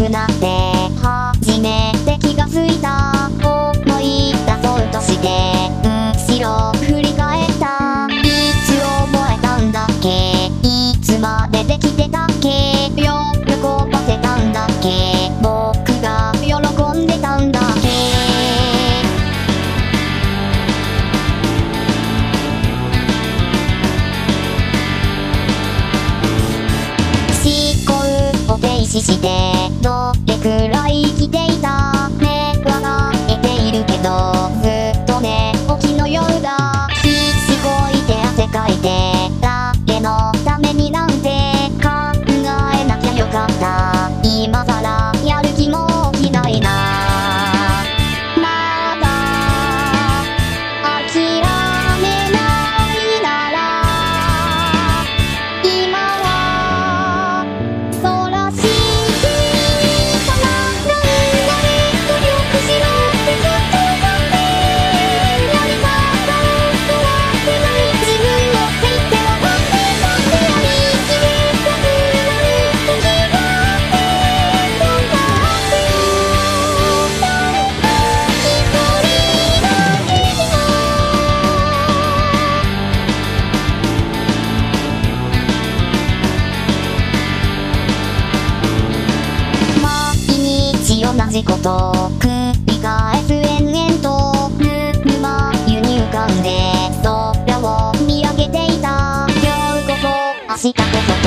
くなって初めて気がついた思い出そうとして後ろ振り返ったいつ覚えたんだっけ？いつまでできてたっけ？喜ばせたんだっけ？僕が喜んでたんだっけ？思考を停止してじことを繰り返す延々と沼湯に浮かんで空を見上げていた。今日こそ明日こそ